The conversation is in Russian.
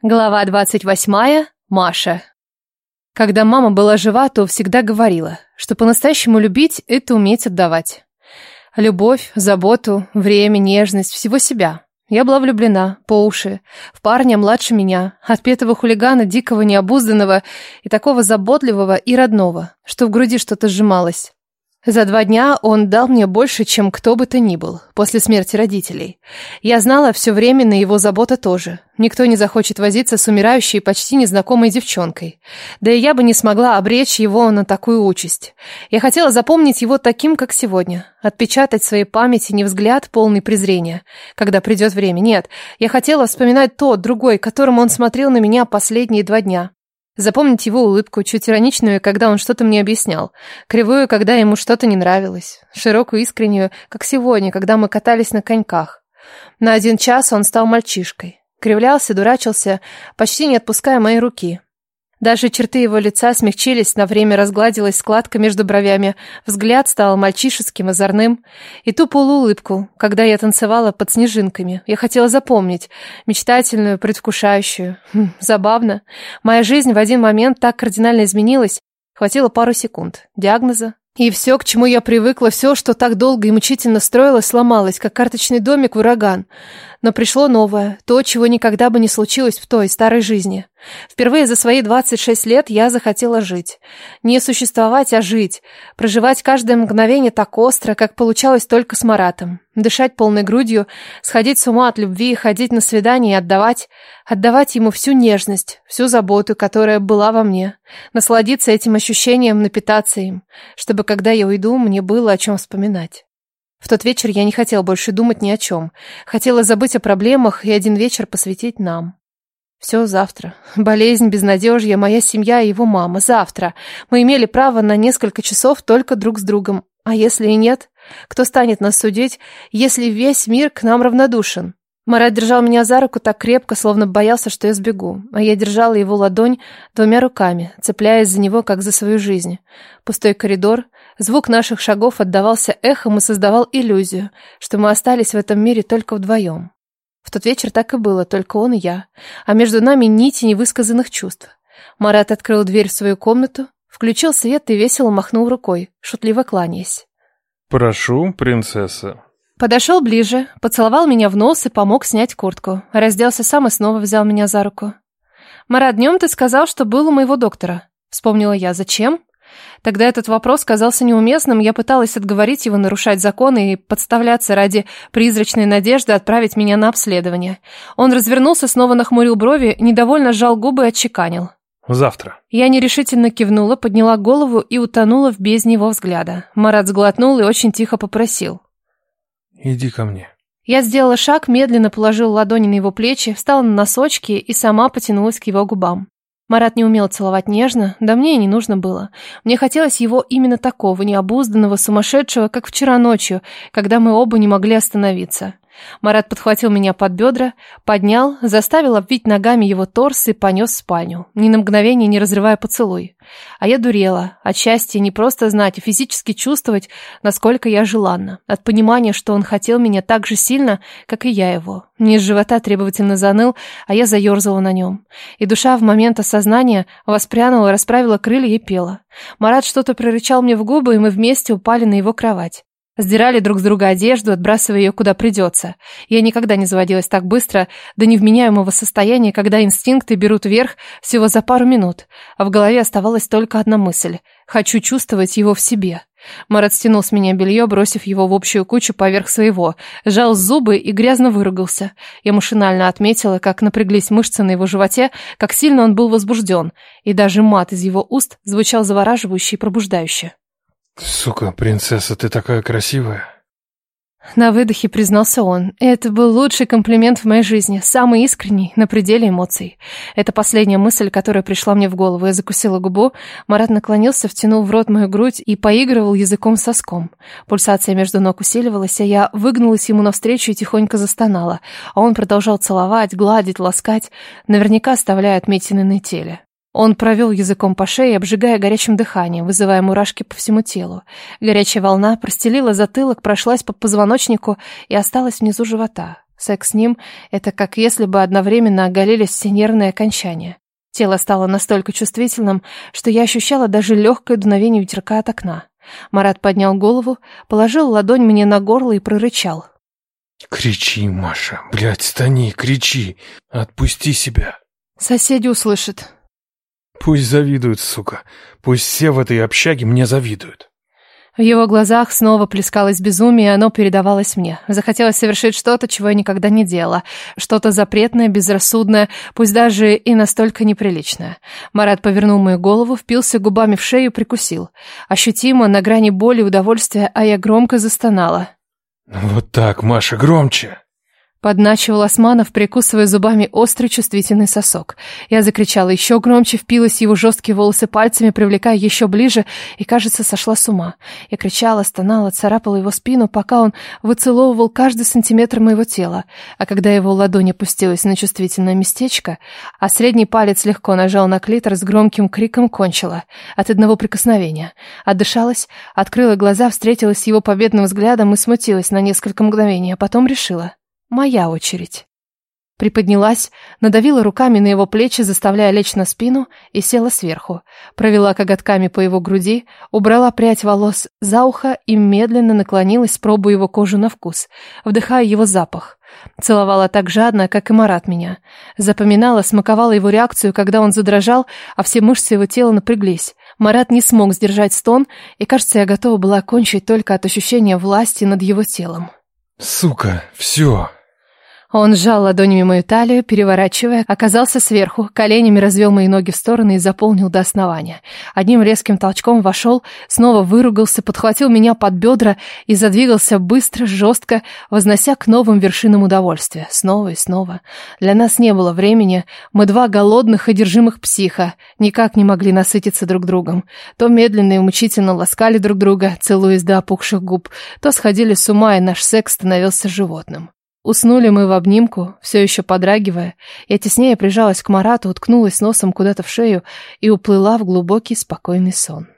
Глава 28. Маша. Когда мама была жива, то всегда говорила, что по-настоящему любить – это уметь отдавать. Любовь, заботу, время, нежность, всего себя. Я была влюблена, по уши, в парня младше меня, отпетого хулигана, дикого, необузданного и такого заботливого и родного, что в груди что-то сжималось. За два дня он дал мне больше, чем кто бы то ни был, после смерти родителей. Я знала все время на его забота тоже. Никто не захочет возиться с умирающей почти незнакомой девчонкой. Да и я бы не смогла обречь его на такую участь. Я хотела запомнить его таким, как сегодня. Отпечатать в своей памяти не взгляд, полный презрения, когда придет время. Нет, я хотела вспоминать тот, другой, которым он смотрел на меня последние два дня. Запомнить его улыбку, чуть ироничную, когда он что-то мне объяснял, кривую, когда ему что-то не нравилось, широкую, искреннюю, как сегодня, когда мы катались на коньках. На один час он стал мальчишкой. Кривлялся, дурачился, почти не отпуская мои руки. Даже черты его лица смягчились, на время разгладилась складка между бровями, взгляд стал мальчишеским, озорным. И ту полуулыбку, когда я танцевала под снежинками, я хотела запомнить, мечтательную, предвкушающую. Хм, забавно. Моя жизнь в один момент так кардинально изменилась, хватило пару секунд. Диагноза, и все, к чему я привыкла, все, что так долго и мучительно строилось, сломалось, как карточный домик в ураган. Но пришло новое, то, чего никогда бы не случилось в той старой жизни. Впервые за свои 26 лет я захотела жить. Не существовать, а жить. Проживать каждое мгновение так остро, как получалось только с Маратом. Дышать полной грудью, сходить с ума от любви, ходить на свидания и отдавать, отдавать ему всю нежность, всю заботу, которая была во мне. Насладиться этим ощущением, напитаться им, чтобы когда я уйду, мне было о чем вспоминать. В тот вечер я не хотела больше думать ни о чем. Хотела забыть о проблемах и один вечер посвятить нам. Все завтра. Болезнь, безнадежье, моя семья и его мама. Завтра. Мы имели право на несколько часов только друг с другом. А если и нет? Кто станет нас судить, если весь мир к нам равнодушен? Марат держал меня за руку так крепко, словно боялся, что я сбегу, а я держала его ладонь двумя руками, цепляясь за него, как за свою жизнь. Пустой коридор, звук наших шагов отдавался эхом и создавал иллюзию, что мы остались в этом мире только вдвоем. В тот вечер так и было, только он и я, а между нами нити невысказанных чувств. Марат открыл дверь в свою комнату, включил свет и весело махнул рукой, шутливо кланяясь. «Прошу, принцесса». Подошел ближе, поцеловал меня в нос и помог снять куртку. Разделся сам и снова взял меня за руку. «Марат, днем ты сказал, что был у моего доктора». Вспомнила я. «Зачем?» Тогда этот вопрос казался неуместным, я пыталась отговорить его нарушать законы и подставляться ради призрачной надежды отправить меня на обследование. Он развернулся, снова нахмурил брови, недовольно сжал губы и отчеканил. Завтра. Я нерешительно кивнула, подняла голову и утонула в бездне его взгляда. Марат сглотнул и очень тихо попросил. Иди ко мне. Я сделала шаг, медленно положила ладони на его плечи, встала на носочки и сама потянулась к его губам. Марат не умел целовать нежно, да мне и не нужно было. Мне хотелось его именно такого, необузданного, сумасшедшего, как вчера ночью, когда мы оба не могли остановиться. Марат подхватил меня под бедра, поднял, заставил обвить ногами его торс и понес в спальню, ни на мгновение не разрывая поцелуй. А я дурела, от счастья не просто знать, а физически чувствовать, насколько я желанна, от понимания, что он хотел меня так же сильно, как и я его. Низ живота требовательно заныл, а я заерзала на нем. И душа в момент осознания воспрянула, расправила крылья и пела. Марат что-то прорычал мне в губы, и мы вместе упали на его кровать. Сдирали друг с друга одежду, отбрасывая ее куда придется. Я никогда не заводилась так быстро до невменяемого состояния, когда инстинкты берут верх всего за пару минут, а в голове оставалась только одна мысль – хочу чувствовать его в себе. Марат стянул с меня белье, бросив его в общую кучу поверх своего, сжал зубы и грязно выругался. Я машинально отметила, как напряглись мышцы на его животе, как сильно он был возбужден, и даже мат из его уст звучал завораживающе и пробуждающе. Сука, принцесса, ты такая красивая. На выдохе признался он. Это был лучший комплимент в моей жизни, самый искренний, на пределе эмоций. Это последняя мысль, которая пришла мне в голову. Я закусила губу, Марат наклонился, втянул в рот мою грудь и поигрывал языком соском. Пульсация между ног усиливалась, а я выгнулась ему навстречу и тихонько застонала, а он продолжал целовать, гладить, ласкать, наверняка оставляя отметины на теле. Он провел языком по шее, обжигая горячим дыханием, вызывая мурашки по всему телу. Горячая волна простелила затылок, прошлась по позвоночнику и осталась внизу живота. Секс с ним — это как если бы одновременно оголились все нервные окончания. Тело стало настолько чувствительным, что я ощущала даже легкое дуновение ветерка от окна. Марат поднял голову, положил ладонь мне на горло и прорычал. Кричи, Маша, блядь, стани, кричи. Отпусти себя. Соседи услышат. Пусть завидуют, сука. Пусть все в этой общаге мне завидуют. В его глазах снова плескалось безумие, и оно передавалось мне. Захотелось совершить что-то, чего я никогда не делала. Что-то запретное, безрассудное, пусть даже и настолько неприличное. Марат повернул мою голову, впился губами в шею и прикусил. Ощутимо, на грани боли и удовольствия, а я громко застонала. Вот так, Маша, громче. Подначивал Османов, прикусывая зубами острый чувствительный сосок. Я закричала еще громче, впилась его жесткие волосы пальцами, привлекая еще ближе, и, кажется, сошла с ума. Я кричала, стонала, царапала его спину, пока он выцеловывал каждый сантиметр моего тела. А когда его ладонь опустилась на чувствительное местечко, а средний палец легко нажал на клитор, с громким криком кончила. От одного прикосновения. Отдышалась, открыла глаза, встретилась с его победным взглядом и смутилась на несколько мгновений, а потом решила. Моя очередь. Приподнялась, надавила руками на его плечи, заставляя лечь на спину, и села сверху. Провела коготками по его груди, убрала прядь волос за ухо и медленно наклонилась, пробуя его кожу на вкус, вдыхая его запах. Целовала так жадно, как и Марат меня. Запоминала, смаковала его реакцию, когда он задрожал, а все мышцы его тела напряглись. Марат не смог сдержать стон, и, кажется, я готова была кончить только от ощущения власти над его телом. Сука, все. Он сжал ладонями мою талию, переворачивая, оказался сверху, коленями развел мои ноги в стороны и заполнил до основания. Одним резким толчком вошел, снова выругался, подхватил меня под бедра и задвигался быстро, жестко, вознося к новым вершинам удовольствия. Снова и снова. Для нас не было времени, мы два голодных, одержимых психа, никак не могли насытиться друг другом. То медленно и мучительно ласкали друг друга, целуясь до опухших губ, то сходили с ума, и наш секс становился животным. Уснули мы в обнимку, все еще подрагивая. Я теснее прижалась к Марату, уткнулась носом куда-то в шею и уплыла в глубокий спокойный сон.